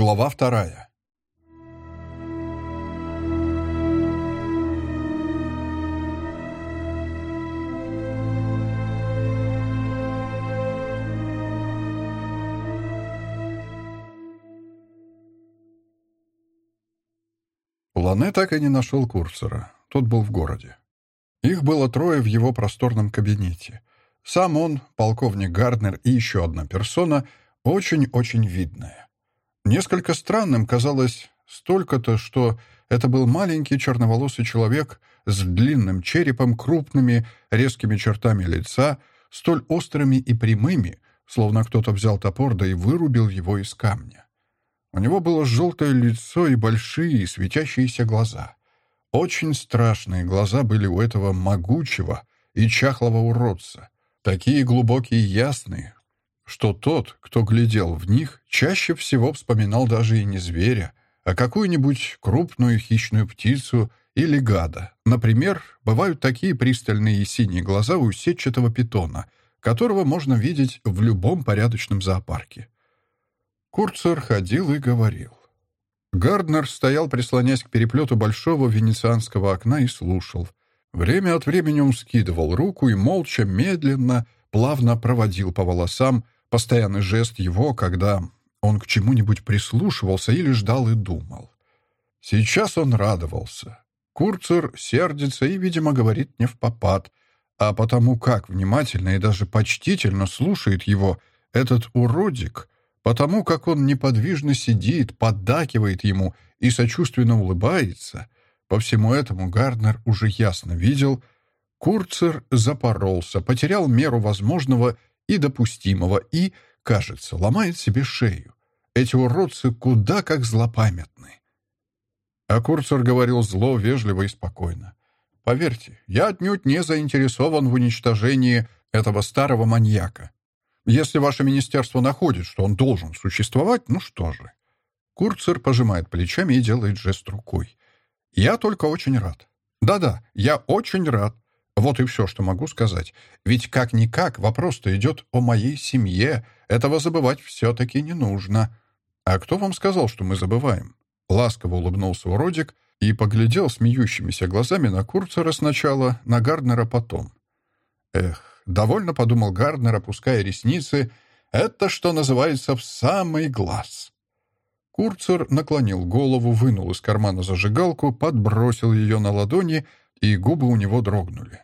Глава вторая. Лане так и не нашел Курцера. Тот был в городе. Их было трое в его просторном кабинете. Сам он, полковник Гарднер и еще одна персона, очень-очень видная. Несколько странным казалось столько-то, что это был маленький черноволосый человек с длинным черепом, крупными, резкими чертами лица, столь острыми и прямыми, словно кто-то взял топор да и вырубил его из камня. У него было желтое лицо и большие светящиеся глаза. Очень страшные глаза были у этого могучего и чахлого уродца. Такие глубокие и ясные, что тот, кто глядел в них, чаще всего вспоминал даже и не зверя, а какую-нибудь крупную хищную птицу или гада. Например, бывают такие пристальные и синие глаза у сетчатого питона, которого можно видеть в любом порядочном зоопарке. Курцер ходил и говорил. Гарднер стоял, прислонясь к переплету большого венецианского окна и слушал. Время от времени он скидывал руку и молча, медленно, плавно проводил по волосам, Постоянный жест его, когда он к чему-нибудь прислушивался или ждал и думал. Сейчас он радовался. Курцер сердится и, видимо, говорит не в попад, а потому как внимательно и даже почтительно слушает его этот уродик, потому как он неподвижно сидит, поддакивает ему и сочувственно улыбается, по всему этому Гарднер уже ясно видел, Курцер запоролся, потерял меру возможного и допустимого, и, кажется, ломает себе шею. Эти уродцы куда как злопамятны. А Курцер говорил зло, вежливо и спокойно. «Поверьте, я отнюдь не заинтересован в уничтожении этого старого маньяка. Если ваше министерство находит, что он должен существовать, ну что же». Курцер пожимает плечами и делает жест рукой. «Я только очень рад. Да-да, я очень рад. Вот и все, что могу сказать. Ведь как-никак вопрос-то идет о моей семье. Этого забывать все-таки не нужно. А кто вам сказал, что мы забываем? Ласково улыбнулся уродик и поглядел смеющимися глазами на Курцера сначала, на Гарднера потом. Эх, довольно подумал Гарднер, опуская ресницы. Это, что называется, в самый глаз. Курцер наклонил голову, вынул из кармана зажигалку, подбросил ее на ладони, и губы у него дрогнули.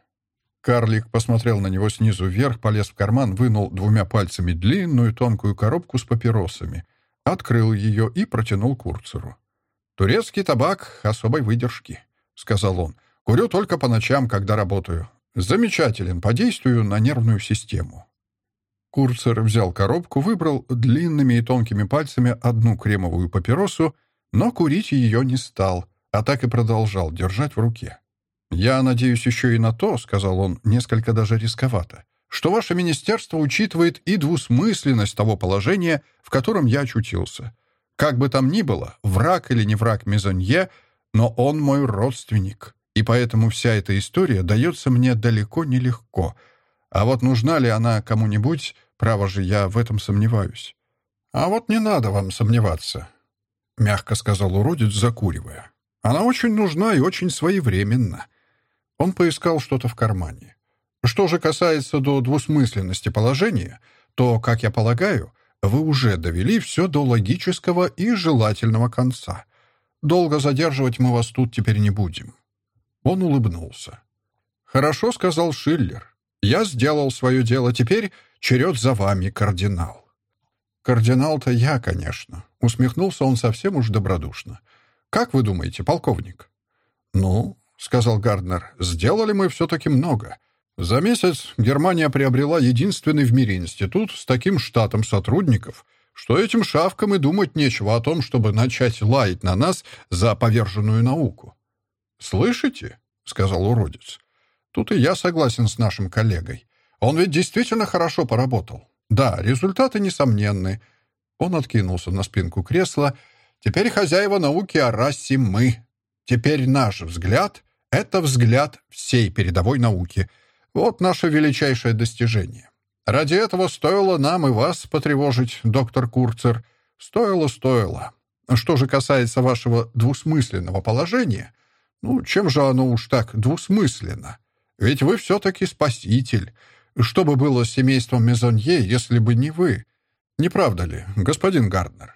Карлик посмотрел на него снизу вверх, полез в карман, вынул двумя пальцами длинную тонкую коробку с папиросами, открыл ее и протянул Курцеру. «Турецкий табак особой выдержки», — сказал он. «Курю только по ночам, когда работаю. Замечателен по действию на нервную систему». Курцер взял коробку, выбрал длинными и тонкими пальцами одну кремовую папиросу, но курить ее не стал, а так и продолжал держать в руке. «Я надеюсь еще и на то», — сказал он, несколько даже рисковато, «что ваше министерство учитывает и двусмысленность того положения, в котором я очутился. Как бы там ни было, враг или не враг Мезонье, но он мой родственник, и поэтому вся эта история дается мне далеко нелегко. А вот нужна ли она кому-нибудь, право же, я в этом сомневаюсь». «А вот не надо вам сомневаться», — мягко сказал уродец, закуривая. «Она очень нужна и очень своевременна. Он поискал что-то в кармане. Что же касается до двусмысленности положения, то, как я полагаю, вы уже довели все до логического и желательного конца. Долго задерживать мы вас тут теперь не будем». Он улыбнулся. «Хорошо», — сказал Шиллер. «Я сделал свое дело. Теперь черед за вами, кардинал». «Кардинал-то я, конечно», — усмехнулся он совсем уж добродушно. «Как вы думаете, полковник?» «Ну, — сказал Гарднер, — «сделали мы все-таки много. За месяц Германия приобрела единственный в мире институт с таким штатом сотрудников, что этим шавкам и думать нечего о том, чтобы начать лаять на нас за поверженную науку». «Слышите?» — сказал уродец. «Тут и я согласен с нашим коллегой. Он ведь действительно хорошо поработал. Да, результаты несомненны». Он откинулся на спинку кресла. «Теперь хозяева науки о расе мы. Теперь наш взгляд это взгляд всей передовой науки. Вот наше величайшее достижение. Ради этого стоило нам и вас потревожить, доктор Курцер. Стоило, стоило. Что же касается вашего двусмысленного положения, ну, чем же оно уж так двусмысленно? Ведь вы все-таки спаситель. Что бы было с семейством Мезонье, если бы не вы? Не правда ли, господин Гарднер?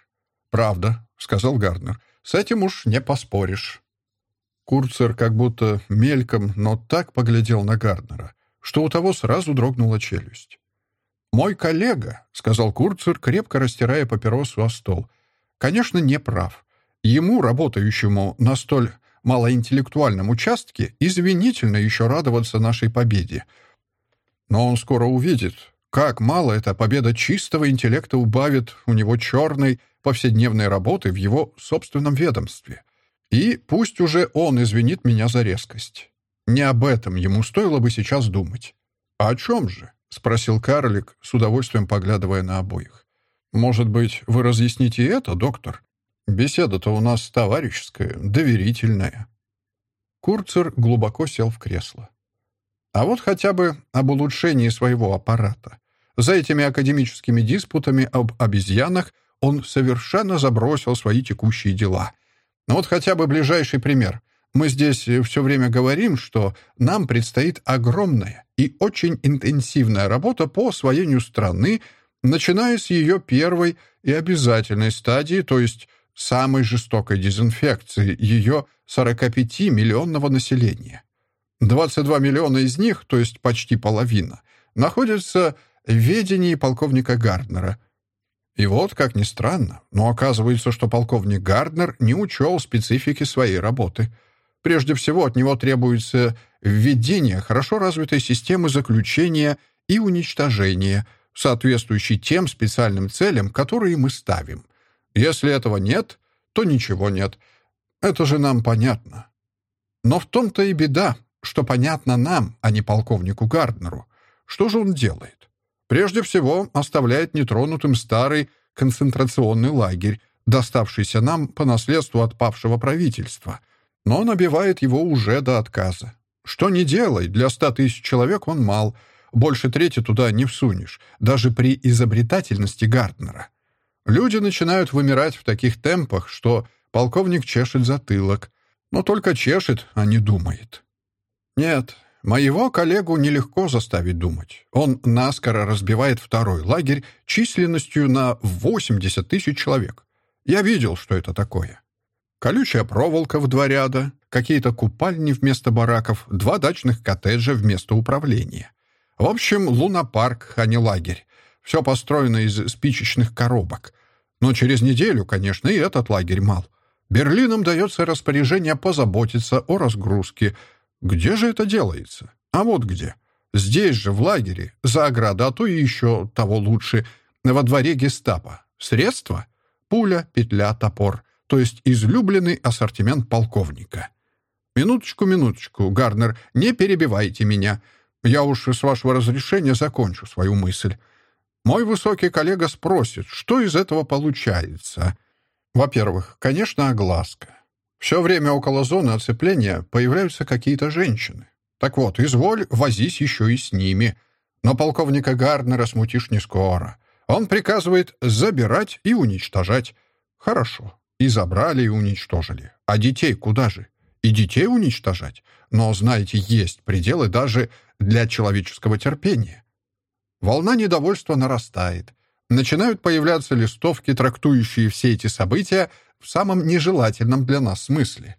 Правда, сказал Гарднер. С этим уж не поспоришь. Курцер как будто мельком, но так поглядел на Гарднера, что у того сразу дрогнула челюсть. «Мой коллега», — сказал Курцер, крепко растирая папиросу о стол, — «конечно, не прав. Ему, работающему на столь малоинтеллектуальном участке, извинительно еще радоваться нашей победе. Но он скоро увидит, как мало эта победа чистого интеллекта убавит у него черной повседневной работы в его собственном ведомстве. И пусть уже он извинит меня за резкость. Не об этом ему стоило бы сейчас думать. А о чем же? — спросил карлик, с удовольствием поглядывая на обоих. «Может быть, вы разъясните это, доктор? Беседа-то у нас товарищеская, доверительная». Курцер глубоко сел в кресло. А вот хотя бы об улучшении своего аппарата. За этими академическими диспутами об обезьянах он совершенно забросил свои текущие дела. Но вот хотя бы ближайший пример. Мы здесь все время говорим, что нам предстоит огромная и очень интенсивная работа по освоению страны, начиная с ее первой и обязательной стадии, то есть самой жестокой дезинфекции ее 45-миллионного населения. 22 миллиона из них, то есть почти половина, находятся в ведении полковника Гарднера. И вот, как ни странно, но оказывается, что полковник Гарднер не учел специфики своей работы. Прежде всего, от него требуется введение хорошо развитой системы заключения и уничтожения, соответствующей тем специальным целям, которые мы ставим. Если этого нет, то ничего нет. Это же нам понятно. Но в том-то и беда, что понятно нам, а не полковнику Гарднеру. Что же он делает? Прежде всего, оставляет нетронутым старый концентрационный лагерь, доставшийся нам по наследству от павшего правительства, но набивает его уже до отказа. Что не делай, для ста тысяч человек он мал, больше трети туда не всунешь, даже при изобретательности Гарднера. Люди начинают вымирать в таких темпах, что полковник чешет затылок, но только чешет, а не думает. Нет, моего коллегу нелегко заставить думать. Он наскоро разбивает второй лагерь численностью на 80 тысяч человек. Я видел, что это такое. Колючая проволока в два ряда, какие-то купальни вместо бараков, два дачных коттеджа вместо управления. В общем, лунопарк, а не лагерь. Все построено из спичечных коробок. Но через неделю, конечно, и этот лагерь мал. Берлинам дается распоряжение позаботиться о разгрузке. Где же это делается? А вот где. Здесь же, в лагере, за ограда, а то и еще того лучше, во дворе гестапо. Средства? Пуля, петля, топор. То есть излюбленный ассортимент полковника. «Минуточку, минуточку, Гарнер, не перебивайте меня. Я уж с вашего разрешения закончу свою мысль. Мой высокий коллега спросит, что из этого получается. Во-первых, конечно, огласка. Все время около зоны оцепления появляются какие-то женщины. Так вот, изволь, возись еще и с ними. Но полковника Гарднера смутишь не скоро. Он приказывает забирать и уничтожать. Хорошо. И забрали, и уничтожили. А детей куда же? И детей уничтожать? Но, знаете, есть пределы даже для человеческого терпения. Волна недовольства нарастает. Начинают появляться листовки, трактующие все эти события в самом нежелательном для нас смысле.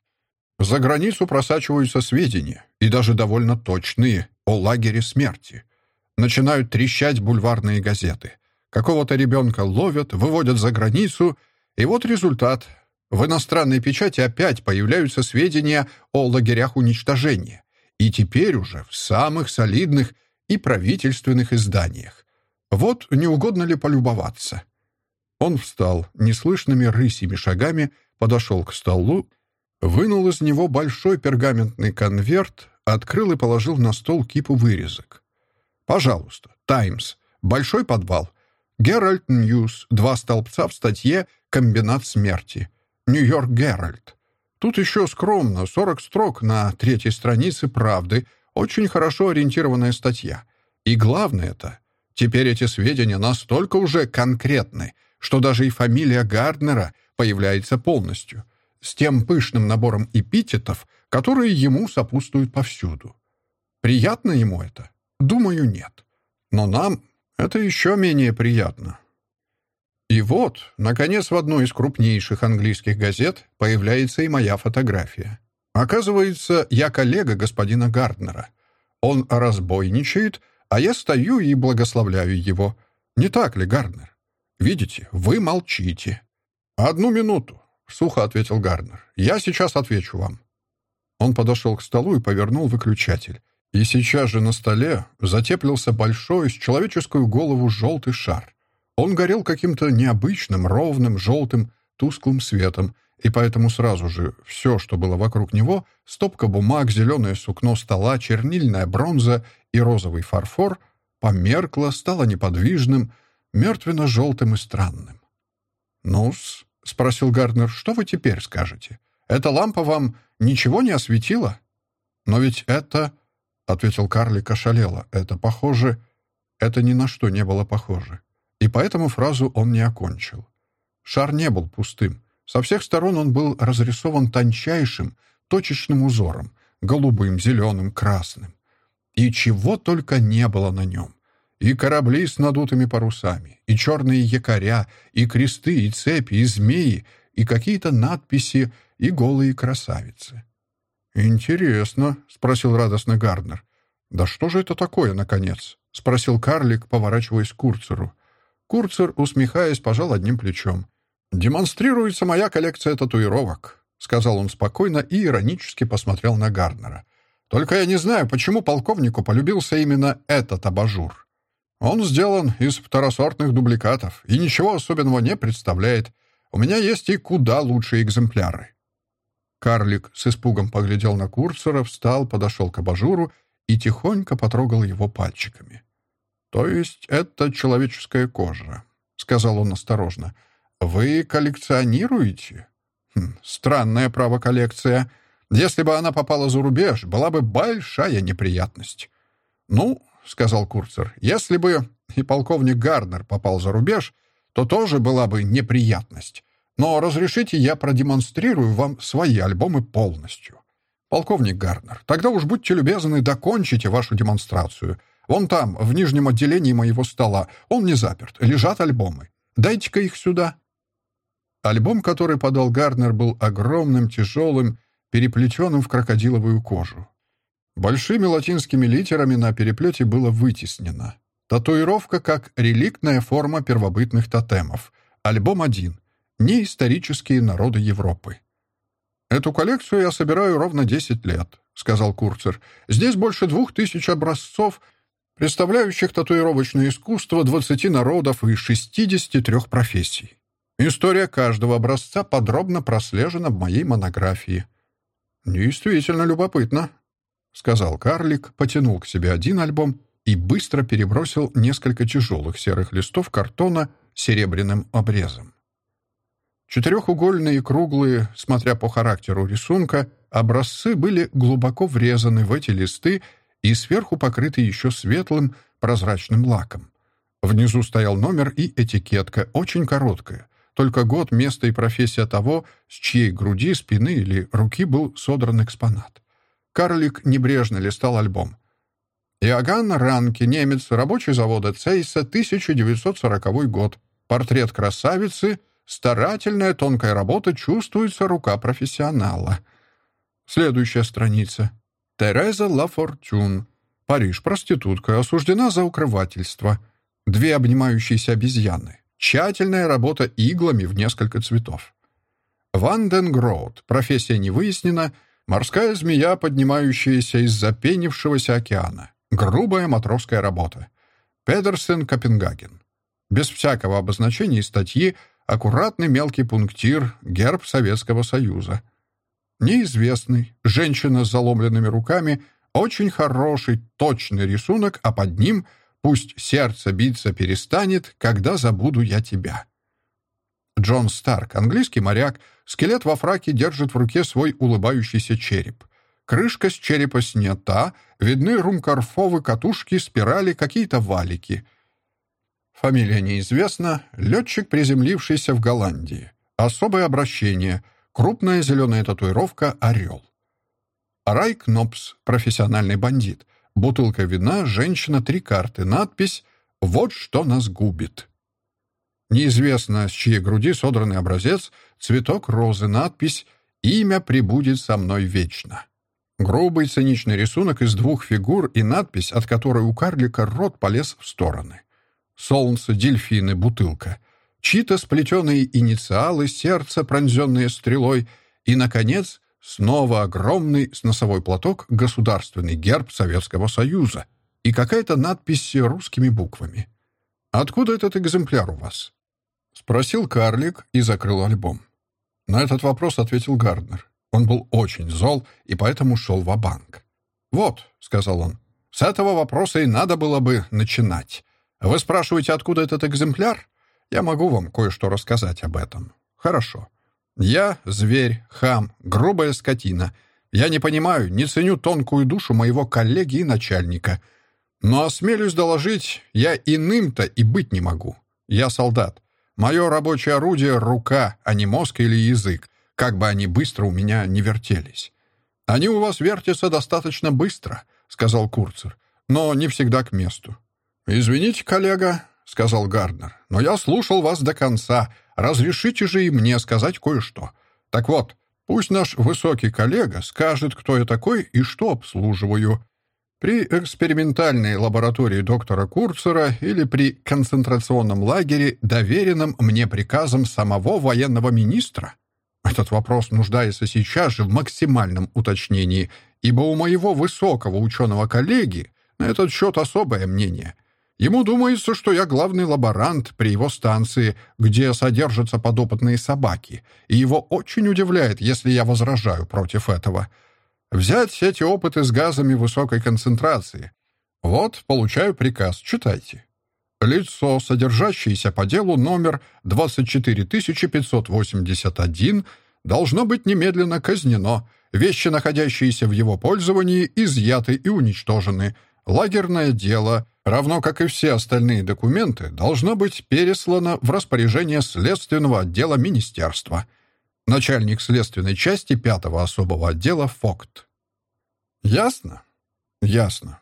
За границу просачиваются сведения, и даже довольно точные, о лагере смерти. Начинают трещать бульварные газеты. Какого-то ребенка ловят, выводят за границу, и вот результат. В иностранной печати опять появляются сведения о лагерях уничтожения. И теперь уже в самых солидных и правительственных изданиях. Вот не угодно ли полюбоваться? Он встал, неслышными рысьими шагами подошел к столу, вынул из него большой пергаментный конверт, открыл и положил на стол кипу вырезок. «Пожалуйста, «Таймс», «Большой подвал», «Геральд Ньюс», два столбца в статье «Комбинат смерти», «Нью-Йорк Геральд». Тут еще скромно, 40 строк на третьей странице «Правды», очень хорошо ориентированная статья. И главное это, теперь эти сведения настолько уже конкретны, что даже и фамилия Гарднера появляется полностью, с тем пышным набором эпитетов, которые ему сопутствуют повсюду. Приятно ему это? Думаю, нет. Но нам это еще менее приятно. И вот, наконец, в одной из крупнейших английских газет появляется и моя фотография. Оказывается, я коллега господина Гарднера. Он разбойничает, а я стою и благословляю его. Не так ли, Гарднер? Видите, вы молчите. «Одну минуту», — сухо ответил Гарднер. «Я сейчас отвечу вам». Он подошел к столу и повернул выключатель. И сейчас же на столе затеплился большой, с человеческую голову желтый шар. Он горел каким-то необычным, ровным, желтым, тусклым светом, и поэтому сразу же все, что было вокруг него, стопка бумаг, зеленое сукно стола, чернильная бронза и розовый фарфор, померкло, стало неподвижным, мертвенно-желтым и странным. «Ну-с», — спросил Гарднер, — «что вы теперь скажете? Эта лампа вам ничего не осветила?» «Но ведь это...» — ответил карлик ошалело. «Это похоже...» Это ни на что не было похоже. И поэтому фразу он не окончил. Шар не был пустым. Со всех сторон он был разрисован тончайшим, точечным узором, голубым, зеленым, красным. И чего только не было на нем. И корабли с надутыми парусами, и черные якоря, и кресты, и цепи, и змеи, и какие-то надписи, и голые красавицы. «Интересно», — спросил радостно Гарднер. «Да что же это такое, наконец?» — спросил карлик, поворачиваясь к Курцеру. Курцер, усмехаясь, пожал одним плечом. «Демонстрируется моя коллекция татуировок», — сказал он спокойно и иронически посмотрел на Гарднера. «Только я не знаю, почему полковнику полюбился именно этот абажур. Он сделан из второсортных дубликатов и ничего особенного не представляет. У меня есть и куда лучшие экземпляры. Карлик с испугом поглядел на Курцера, встал, подошел к абажуру и тихонько потрогал его пальчиками. «То есть это человеческая кожа», — сказал он осторожно. «Вы коллекционируете?» хм, «Странная право коллекция. Если бы она попала за рубеж, была бы большая неприятность». «Ну», — сказал Курцер, — «если бы и полковник Гарднер попал за рубеж, то тоже была бы неприятность. Но разрешите, я продемонстрирую вам свои альбомы полностью. Полковник Гарнер, тогда уж будьте любезны, докончите вашу демонстрацию. Вон там, в нижнем отделении моего стола, он не заперт, лежат альбомы. Дайте-ка их сюда». Альбом, который подал Гарнер, был огромным, тяжелым, переплетенным в крокодиловую кожу. Большими латинскими литерами на переплете было вытеснено. Татуировка как реликтная форма первобытных тотемов. Альбом один неисторические народы Европы. «Эту коллекцию я собираю ровно 10 лет», — сказал Курцер. «Здесь больше двух тысяч образцов, представляющих татуировочное искусство 20 народов и 63 профессий. История каждого образца подробно прослежена в моей монографии». «Действительно любопытно», — сказал карлик, потянул к себе один альбом и быстро перебросил несколько тяжелых серых листов картона серебряным обрезом. Четырехугольные круглые, смотря по характеру рисунка, образцы были глубоко врезаны в эти листы и сверху покрыты еще светлым прозрачным лаком. Внизу стоял номер и этикетка, очень короткая. Только год, место и профессия того, с чьей груди, спины или руки был содран экспонат. Карлик небрежно листал альбом. Иоганн Ранки, немец, рабочий завода Цейса, 1940 год. Портрет красавицы — Старательная тонкая работа, чувствуется рука профессионала. Следующая страница. Тереза Лафортюн. Париж. Проститутка. Осуждена за укрывательство. Две обнимающиеся обезьяны. Тщательная работа иглами в несколько цветов. Ванденгроуд. Профессия не выяснена. Морская змея, поднимающаяся из запенившегося океана. Грубая матросская работа. Педерсен Копенгаген. Без всякого обозначения и статьи аккуратный мелкий пунктир, герб Советского Союза. Неизвестный, женщина с заломленными руками, очень хороший, точный рисунок, а под ним «Пусть сердце биться перестанет, когда забуду я тебя». Джон Старк, английский моряк, скелет во фраке держит в руке свой улыбающийся череп. Крышка с черепа снята, видны румкарфовы катушки, спирали, какие-то валики — Фамилия неизвестна. Летчик, приземлившийся в Голландии. особое обращение, крупная зеленая татуировка «Орел». Рай Кнопс, профессиональный бандит. Бутылка вина, женщина, три карты, надпись «Вот что нас губит». Неизвестно, с чьей груди содранный образец, цветок розы, надпись «Имя прибудет со мной вечно». Грубый циничный рисунок из двух фигур и надпись, от которой у карлика рот полез в стороны. Солнце, дельфины, бутылка. Чьи-то сплетенные инициалы, сердце, пронзенное стрелой. И, наконец, снова огромный с носовой платок государственный герб Советского Союза и какая-то надпись русскими буквами. «Откуда этот экземпляр у вас?» — спросил карлик и закрыл альбом. На этот вопрос ответил Гарднер. Он был очень зол и поэтому шел в банк «Вот», — сказал он, — «с этого вопроса и надо было бы начинать. Вы спрашиваете, откуда этот экземпляр? Я могу вам кое-что рассказать об этом. Хорошо. Я — зверь, хам, грубая скотина. Я не понимаю, не ценю тонкую душу моего коллеги и начальника. Но осмелюсь доложить, я иным-то и быть не могу. Я солдат. Мое рабочее орудие — рука, а не мозг или язык как бы они быстро у меня не вертелись. «Они у вас вертятся достаточно быстро», — сказал Курцер, «но не всегда к месту». «Извините, коллега», — сказал Гарднер, «но я слушал вас до конца. Разрешите же и мне сказать кое-что. Так вот, пусть наш высокий коллега скажет, кто я такой и что обслуживаю. При экспериментальной лаборатории доктора Курцера или при концентрационном лагере, доверенном мне приказом самого военного министра?» Этот вопрос нуждается сейчас же в максимальном уточнении, ибо у моего высокого ученого коллеги на этот счет особое мнение. Ему думается, что я главный лаборант при его станции, где содержатся подопытные собаки, и его очень удивляет, если я возражаю против этого. Взять эти опыты с газами высокой концентрации. Вот, получаю приказ, читайте. Лицо, содержащееся по делу номер 24581, должно быть немедленно казнено, вещи, находящиеся в его пользовании, изъяты и уничтожены. Лагерное дело, равно как и все остальные документы, должно быть переслано в распоряжение следственного отдела министерства. Начальник следственной части пятого особого отдела ФОКТ. Ясно? Ясно.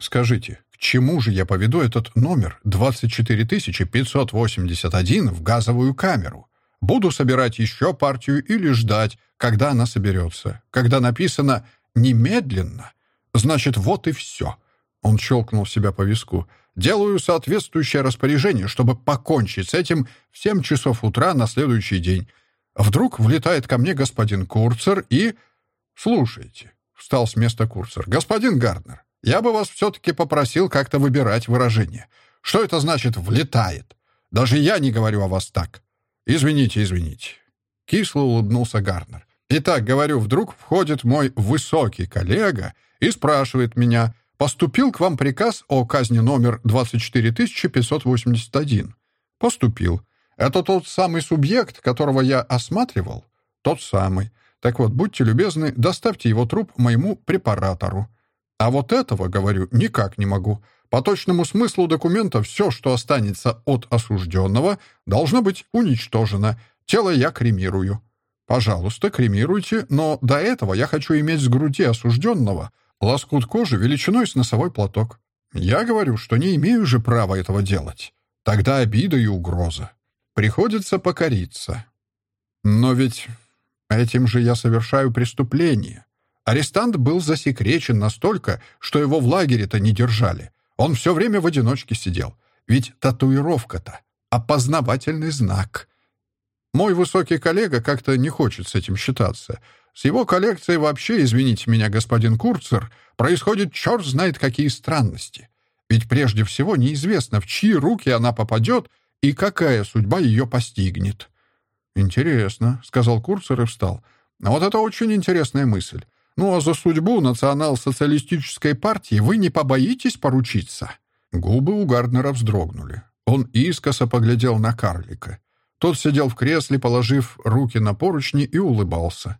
Скажите, чему же я поведу этот номер 24581 в газовую камеру? Буду собирать еще партию или ждать, когда она соберется. Когда написано «немедленно», значит, вот и все. Он щелкнул себя по виску. Делаю соответствующее распоряжение, чтобы покончить с этим в 7 часов утра на следующий день. Вдруг влетает ко мне господин Курцер и... Слушайте, встал с места Курцер. Господин Гарднер, я бы вас все-таки попросил как-то выбирать выражение. Что это значит «влетает»? Даже я не говорю о вас так. Извините, извините. Кисло улыбнулся Гарнер. Итак, говорю, вдруг входит мой высокий коллега и спрашивает меня, поступил к вам приказ о казни номер 24581? Поступил. Это тот самый субъект, которого я осматривал? Тот самый. Так вот, будьте любезны, доставьте его труп моему препаратору. А вот этого, говорю, никак не могу. По точному смыслу документа все, что останется от осужденного, должно быть уничтожено. Тело я кремирую. Пожалуйста, кремируйте, но до этого я хочу иметь с груди осужденного лоскут кожи величиной с носовой платок. Я говорю, что не имею же права этого делать. Тогда обида и угроза. Приходится покориться. Но ведь этим же я совершаю преступление. Арестант был засекречен настолько, что его в лагере-то не держали. Он все время в одиночке сидел. Ведь татуировка-то — опознавательный знак. Мой высокий коллега как-то не хочет с этим считаться. С его коллекцией вообще, извините меня, господин Курцер, происходит черт знает какие странности. Ведь прежде всего неизвестно, в чьи руки она попадет и какая судьба ее постигнет. «Интересно», — сказал Курцер и встал. «Вот это очень интересная мысль. Ну а за судьбу национал-социалистической партии вы не побоитесь поручиться?» Губы у Гарднера вздрогнули. Он искоса поглядел на карлика. Тот сидел в кресле, положив руки на поручни и улыбался.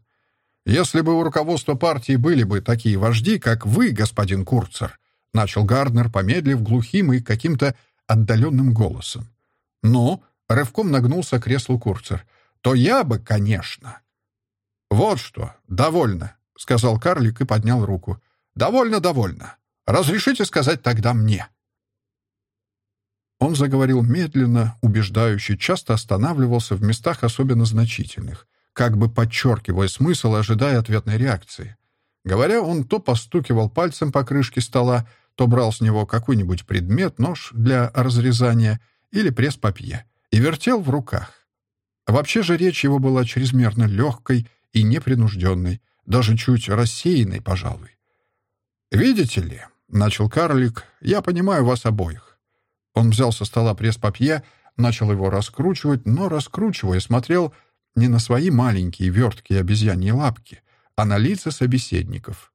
«Если бы у руководства партии были бы такие вожди, как вы, господин Курцер», начал Гарднер, помедлив глухим и каким-то отдаленным голосом. «Ну?» — рывком нагнулся к креслу Курцер. то я бы, конечно...» «Вот что, довольно», — сказал карлик и поднял руку. «Довольно, довольно. Разрешите сказать тогда мне». Он заговорил медленно, убеждающе, часто останавливался в местах особенно значительных, как бы подчеркивая смысл ожидая ответной реакции. Говоря, он то постукивал пальцем по крышке стола, то брал с него какой-нибудь предмет, нож для разрезания или пресс-папье, и вертел в руках. Вообще же речь его была чрезмерно легкой и непринужденной, даже чуть рассеянной, пожалуй. «Видите ли», — начал карлик, — «я понимаю вас обоих». Он взял со стола пресс-папье, начал его раскручивать, но, раскручивая, смотрел не на свои маленькие верткие обезьяньи лапки, а на лица собеседников.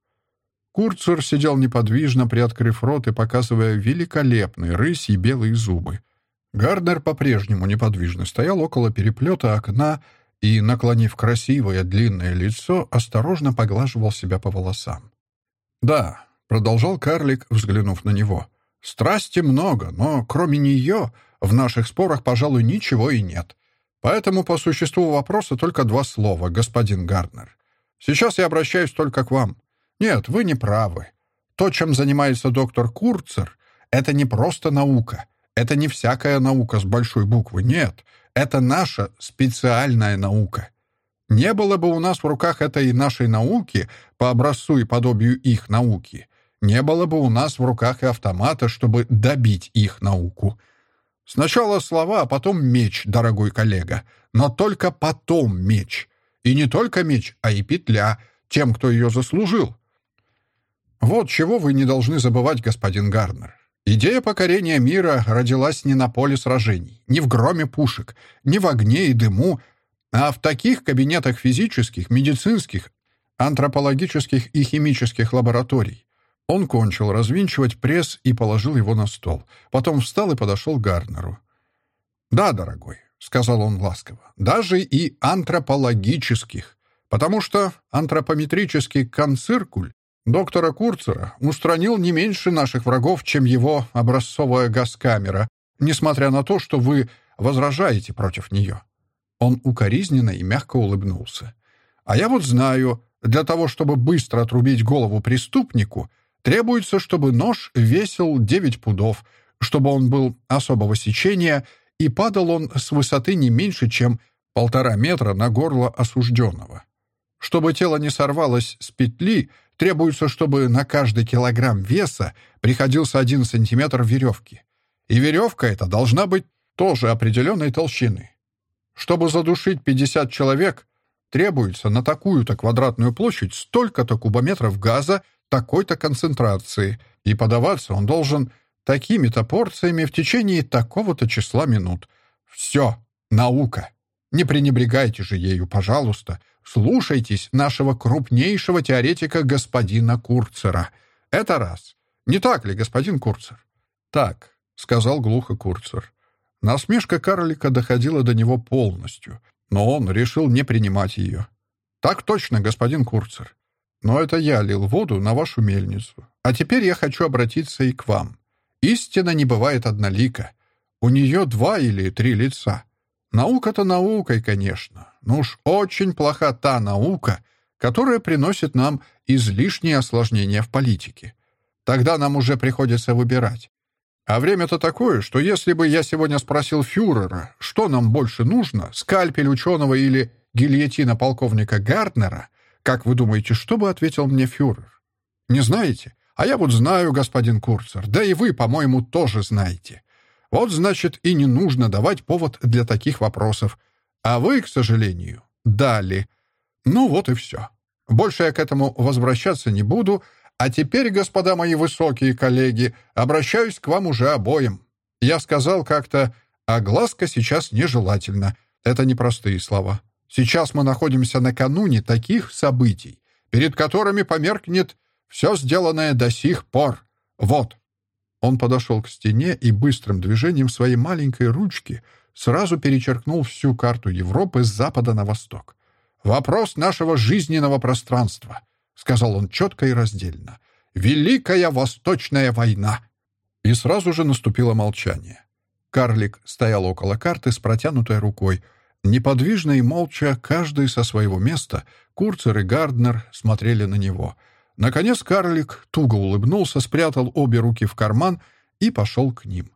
Курцер сидел неподвижно, приоткрыв рот и показывая великолепные рысьи белые зубы. Гарднер по-прежнему неподвижно стоял около переплета окна и, наклонив красивое длинное лицо, осторожно поглаживал себя по волосам. «Да», — продолжал карлик, взглянув на него, — «страсти много, но кроме нее в наших спорах, пожалуй, ничего и нет. Поэтому по существу вопроса только два слова, господин Гарднер. Сейчас я обращаюсь только к вам. Нет, вы не правы. То, чем занимается доктор Курцер, это не просто наука. Это не всякая наука с большой буквы. Нет, это наша специальная наука. Не было бы у нас в руках этой нашей науки по образцу и подобию их науки. Не было бы у нас в руках и автомата, чтобы добить их науку. Сначала слова, а потом меч, дорогой коллега. Но только потом меч. И не только меч, а и петля, тем, кто ее заслужил. Вот чего вы не должны забывать, господин Гарнер. Идея покорения мира родилась не на поле сражений, не в громе пушек, не в огне и дыму, а в таких кабинетах физических, медицинских, антропологических и химических лабораторий. Он кончил развинчивать пресс и положил его на стол. Потом встал и подошел к Гарнеру. «Да, дорогой, — сказал он ласково, — «даже и антропологических, потому что антропометрический конциркуль доктора Курцера устранил не меньше наших врагов, чем его образцовая газкамера, несмотря на то, что вы возражаете против нее». Он укоризненно и мягко улыбнулся. «А я вот знаю, для того, чтобы быстро отрубить голову преступнику, требуется, чтобы нож весил 9 пудов, чтобы он был особого сечения — и падал он с высоты не меньше, чем полтора метра на горло осужденного. Чтобы тело не сорвалось с петли, требуется, чтобы на каждый килограмм веса приходился один сантиметр веревки. И веревка эта должна быть тоже определенной толщины. Чтобы задушить 50 человек, требуется на такую-то квадратную площадь столько-то кубометров газа такой-то концентрации, и подаваться он должен такими-то порциями в течение такого-то числа минут. Все, наука. Не пренебрегайте же ею, пожалуйста. Слушайтесь нашего крупнейшего теоретика господина Курцера. Это раз. Не так ли, господин Курцер? Так, сказал глухо Курцер. Насмешка карлика доходила до него полностью, но он решил не принимать ее. Так точно, господин Курцер. Но это я лил воду на вашу мельницу. А теперь я хочу обратиться и к вам. Истина не бывает однолика. У нее два или три лица. Наука-то наукой, конечно, но уж очень плоха та наука, которая приносит нам излишние осложнения в политике. Тогда нам уже приходится выбирать. А время-то такое, что если бы я сегодня спросил фюрера, что нам больше нужно, скальпель ученого или гильотина полковника Гарднера, как вы думаете, что бы ответил мне фюрер? Не знаете? А я вот знаю, господин Курцер, да и вы, по-моему, тоже знаете. Вот, значит, и не нужно давать повод для таких вопросов. А вы, к сожалению, дали. Ну вот и все. Больше я к этому возвращаться не буду, а теперь, господа мои высокие коллеги, обращаюсь к вам уже обоим. Я сказал как-то, а глазка сейчас нежелательно. Это непростые слова. Сейчас мы находимся накануне таких событий, перед которыми померкнет все сделанное до сих пор. Вот». Он подошел к стене и быстрым движением своей маленькой ручки сразу перечеркнул всю карту Европы с запада на восток. «Вопрос нашего жизненного пространства», — сказал он четко и раздельно. «Великая Восточная война». И сразу же наступило молчание. Карлик стоял около карты с протянутой рукой, Неподвижно и молча, каждый со своего места, Курцер и Гарднер смотрели на него. Наконец карлик туго улыбнулся, спрятал обе руки в карман и пошел к ним.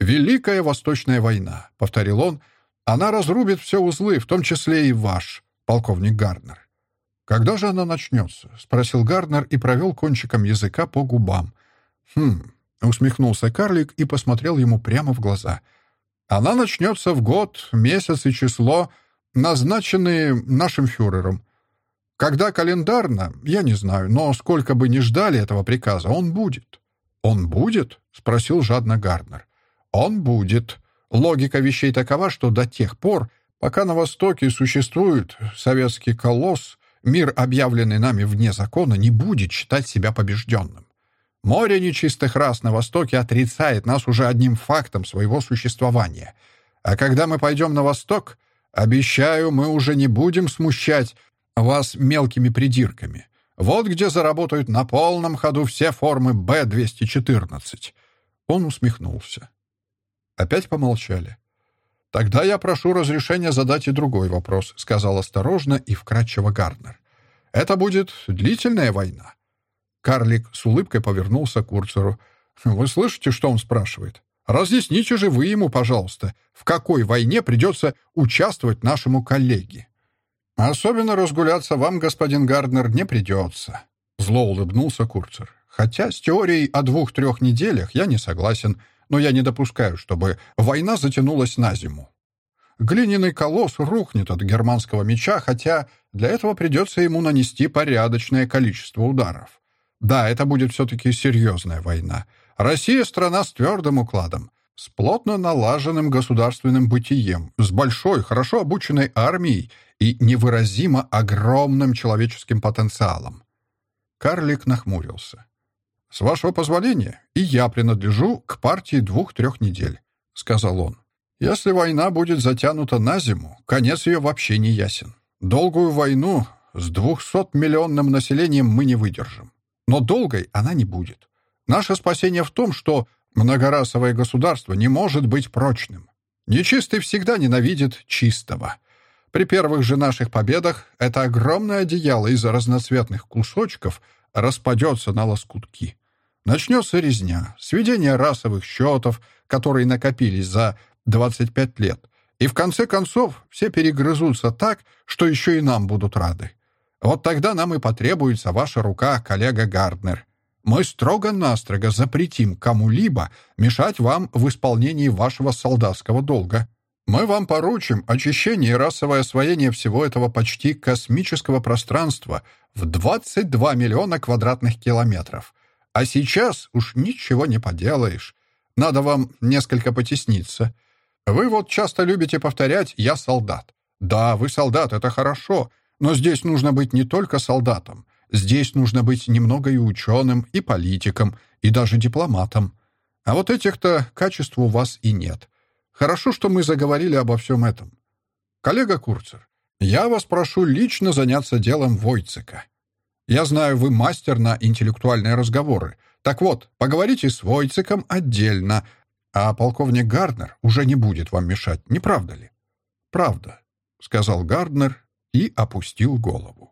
«Великая Восточная война», — повторил он, — «она разрубит все узлы, в том числе и ваш, полковник Гарднер». «Когда же она начнется?» — спросил Гарднер и провел кончиком языка по губам. «Хм...» — усмехнулся карлик и посмотрел ему прямо в глаза. «Она начнется в год, месяц и число, назначенные нашим фюрером. Когда календарно, я не знаю, но сколько бы ни ждали этого приказа, он будет». «Он будет?» — спросил жадно Гарднер. Он будет. Логика вещей такова, что до тех пор, пока на Востоке существует советский колосс, мир, объявленный нами вне закона, не будет считать себя побежденным. Море нечистых рас на Востоке отрицает нас уже одним фактом своего существования. А когда мы пойдем на Восток, обещаю, мы уже не будем смущать вас мелкими придирками. Вот где заработают на полном ходу все формы Б-214. Он усмехнулся. Опять помолчали. «Тогда я прошу разрешения задать и другой вопрос», — сказал осторожно и вкратчиво Гарднер. «Это будет длительная война». Карлик с улыбкой повернулся к Курцеру. «Вы слышите, что он спрашивает? Разъясните же вы ему, пожалуйста, в какой войне придется участвовать нашему коллеге». «Особенно разгуляться вам, господин Гарднер, не придется», — зло улыбнулся Курцер. «Хотя с теорией о двух-трех неделях я не согласен но я не допускаю, чтобы война затянулась на зиму. Глиняный колосс рухнет от германского меча, хотя для этого придется ему нанести порядочное количество ударов. Да, это будет все-таки серьезная война. Россия — страна с твердым укладом, с плотно налаженным государственным бытием, с большой, хорошо обученной армией и невыразимо огромным человеческим потенциалом. Карлик нахмурился. «С вашего позволения, и я принадлежу к партии двух-трех недель», — сказал он. «Если война будет затянута на зиму, конец ее вообще не ясен. Долгую войну с двухсотмиллионным населением мы не выдержим. Но долгой она не будет. Наше спасение в том, что многорасовое государство не может быть прочным. Нечистый всегда ненавидит чистого. При первых же наших победах это огромное одеяло из разноцветных кусочков распадется на лоскутки. Начнется резня, сведение расовых счетов, которые накопились за 25 лет. И в конце концов все перегрызутся так, что еще и нам будут рады. Вот тогда нам и потребуется ваша рука, коллега Гарднер. Мы строго-настрого запретим кому-либо мешать вам в исполнении вашего солдатского долга. Мы вам поручим очищение и расовое освоение всего этого почти космического пространства в 22 миллиона квадратных километров. А сейчас уж ничего не поделаешь. Надо вам несколько потесниться. Вы вот часто любите повторять «я солдат». Да, вы солдат, это хорошо, но здесь нужно быть не только солдатом. Здесь нужно быть немного и ученым, и политиком, и даже дипломатом. А вот этих-то качеств у вас и нет. Хорошо, что мы заговорили обо всем этом. Коллега Курцер, я вас прошу лично заняться делом Войцека. Я знаю, вы мастер на интеллектуальные разговоры. Так вот, поговорите с Войцеком отдельно, а полковник Гарднер уже не будет вам мешать, не правда ли? Правда, сказал Гарднер и опустил голову.